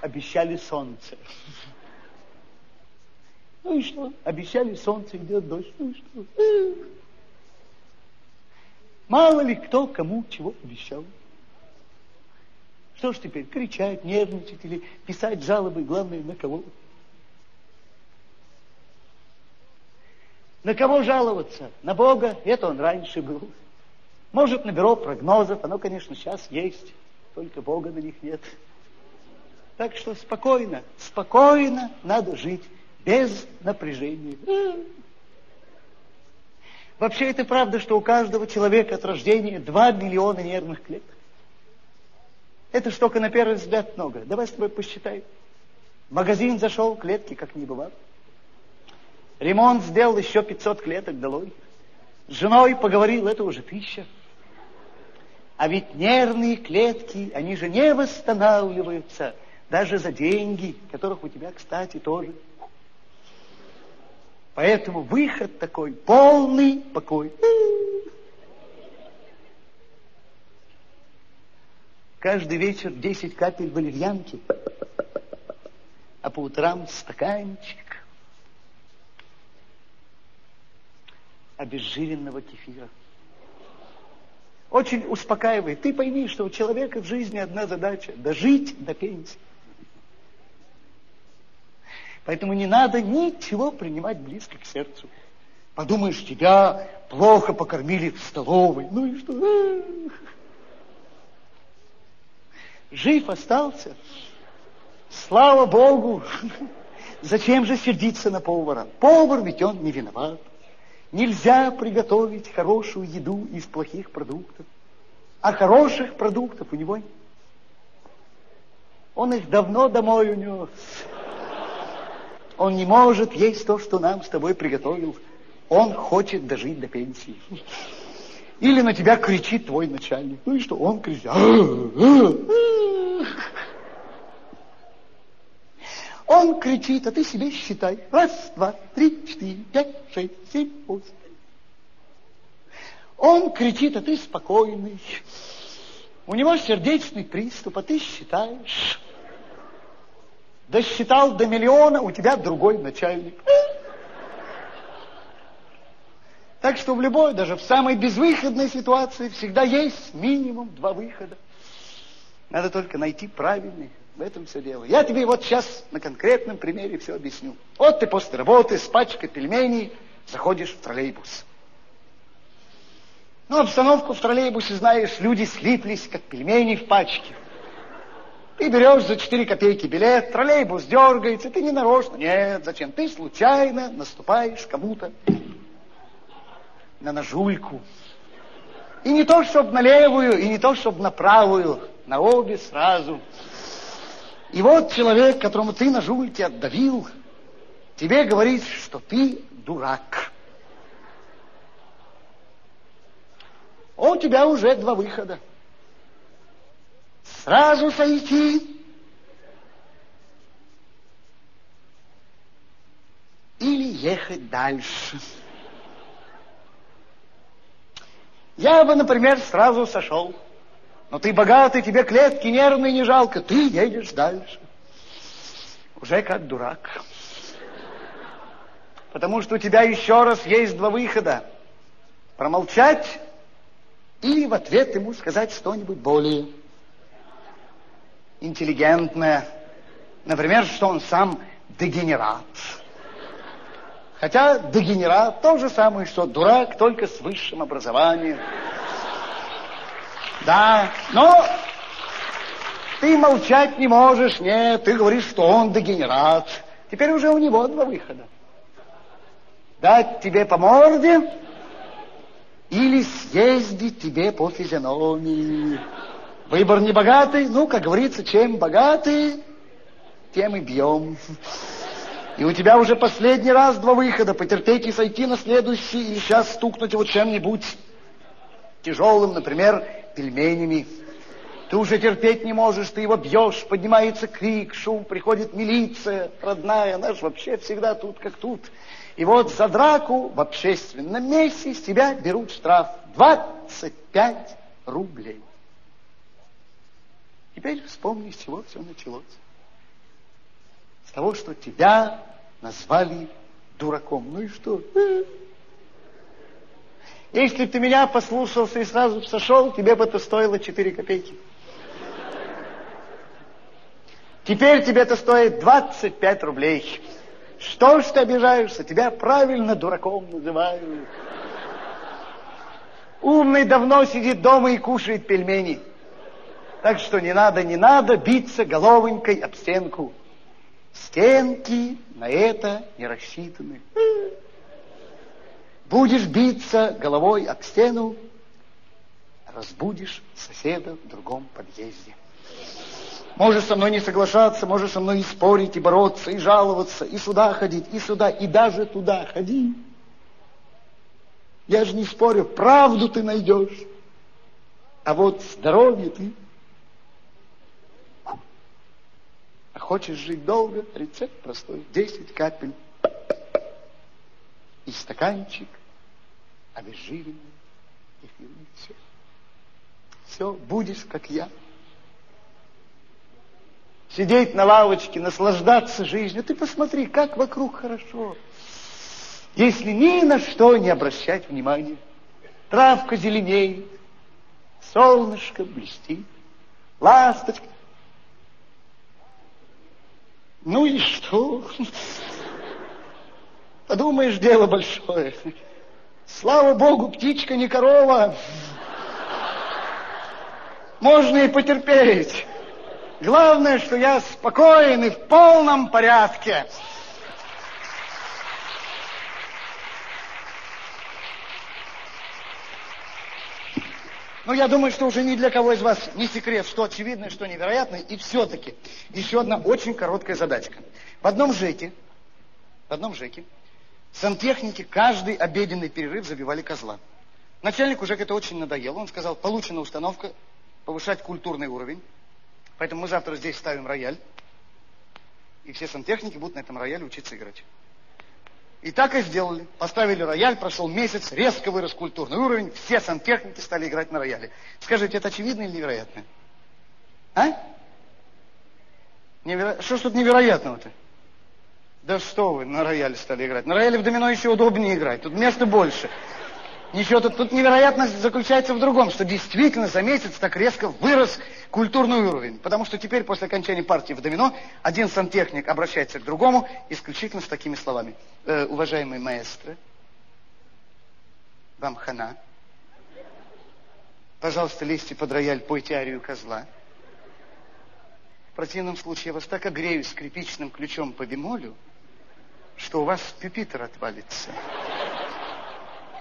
обещали солнце. Ну и что? Обещали солнце, идет дождь. Ну и что? Мало ли кто кому чего обещал. Что ж теперь, кричать, нервничать или писать жалобы, главное, на кого? На кого жаловаться? На Бога? Это он раньше был. Может, на бюро прогнозов, оно, конечно, сейчас есть, только Бога на них нет. Так что спокойно, спокойно надо жить, без напряжения. Вообще это правда, что у каждого человека от рождения 2 миллиона нервных клеток. Это ж только на первый взгляд много. Давай с тобой посчитаем. В магазин зашел, клетки как не бывало. Ремонт сделал еще 500 клеток долой. С женой поговорил, это уже тысяча. А ведь нервные клетки, они же не восстанавливаются даже за деньги, которых у тебя, кстати, тоже. Поэтому выход такой, полный покой. Каждый вечер 10 капель валерьянки, а по утрам стаканчик обезжиренного кефира. Очень успокаивает. Ты пойми, что у человека в жизни одна задача – дожить до пенсии. Поэтому не надо ничего принимать близко к сердцу. Подумаешь, тебя плохо покормили в столовой. Ну и что? Жив остался. Слава Богу. Зачем же сердиться на повара? Повар ведь он не виноват. Нельзя приготовить хорошую еду из плохих продуктов. А хороших продуктов у него Он их давно домой унес. Он не может есть то, что нам с тобой приготовил. Он хочет дожить до пенсии. Или на тебя кричит твой начальник. Ну и что? Он кричит. Он кричит, а ты себе считай. Раз, два, три, четыре, пять, шесть, семь, восемь. Он кричит, а ты спокойный. У него сердечный приступ, а ты считаешь. Досчитал до миллиона, у тебя другой начальник. Так что в любой, даже в самой безвыходной ситуации всегда есть минимум два выхода. Надо только найти правильный. В этом все дело. Я тебе вот сейчас на конкретном примере все объясню. Вот ты после работы с пачкой пельменей заходишь в троллейбус. Ну, обстановку в троллейбусе, знаешь, люди слиплись, как пельмени в пачке. Ты берешь за 4 копейки билет, троллейбус дергается, ты не нарочно. Нет, зачем? Ты случайно наступаешь кому-то на ножульку. И не то, чтобы на левую, и не то, чтобы на правую, на обе сразу. И вот человек, которому ты на жульке отдавил, тебе говорит, что ты дурак. У тебя уже два выхода сразу сойти или ехать дальше. Я бы, например, сразу сошел. Но ты богатый, тебе клетки нервные не жалко. Ты едешь дальше. Уже как дурак. Потому что у тебя еще раз есть два выхода. Промолчать или в ответ ему сказать что-нибудь более интеллигентное. Например, что он сам дегенерат. Хотя дегенерат то же самое, что дурак, только с высшим образованием. Да, но ты молчать не можешь, нет, ты говоришь, что он дегенерат. Теперь уже у него два выхода. Дать тебе по морде или съездить тебе по физиономии. Выбор не богатый, ну, как говорится, чем богатый, тем и бьем. И у тебя уже последний раз два выхода. Потерпеть и сойти на следующий, и сейчас стукнуть его чем-нибудь тяжелым, например, пельменями. Ты уже терпеть не можешь, ты его бьешь, поднимается крик, шум, приходит милиция родная, она же вообще всегда тут, как тут. И вот за драку в общественном месте с тебя берут штраф 25 рублей. Теперь вспомни, с чего все началось. С того, что тебя назвали дураком. Ну и что? Если бы ты меня послушался и сразу сошел, тебе бы это стоило 4 копейки. Теперь тебе это стоит 25 рублей. Что ж ты обижаешься? Тебя правильно дураком называют. Умный давно сидит дома и кушает пельмени. Так что не надо, не надо биться головонькой об стенку. Стенки на это не рассчитаны. Будешь биться головой об стену, разбудишь соседа в другом подъезде. Можешь со мной не соглашаться, можешь со мной и спорить, и бороться, и жаловаться, и сюда ходить, и сюда, и даже туда ходи. Я же не спорю, правду ты найдешь. А вот здоровье ты. А хочешь жить долго? Рецепт простой. Десять капель. И стаканчик обезжиренный эфирный. Все. Все, будешь, как я. Сидеть на лавочке, наслаждаться жизнью. Ты посмотри, как вокруг хорошо если ни на что не обращать внимания. Травка зеленеет, солнышко блестит, ласточка. Ну и что? Подумаешь, дело большое. Слава Богу, птичка не корова. Можно и потерпеть. Главное, что я спокоен и в полном порядке. Но я думаю, что уже ни для кого из вас не секрет, что очевидно, что невероятно. И все-таки еще одна очень короткая задачка. В одном ЖЭКе, в одном ЖЭКе сантехники каждый обеденный перерыв забивали козла. Начальнику ЖЭК это очень надоело. Он сказал, получена установка повышать культурный уровень. Поэтому мы завтра здесь ставим рояль. И все сантехники будут на этом рояле учиться играть. И так и сделали. Поставили рояль, прошел месяц, резко вырос культурный уровень, все сантехники стали играть на рояле. Скажите, это очевидно или невероятно? А? Неверо... Что ж тут невероятного-то? Да что вы, на рояле стали играть. На рояле в домино еще удобнее играть, тут места больше. Ничего, тут, тут невероятность заключается в другом, что действительно за месяц так резко вырос культурный уровень. Потому что теперь, после окончания партии в домино, один сантехник обращается к другому исключительно с такими словами. Э, уважаемый маэстро, вам хана. Пожалуйста, лезьте под рояль, пойте арию козла. В противном случае я вас так огрею скрипичным ключом по бемолю, что у вас пюпитер отвалится.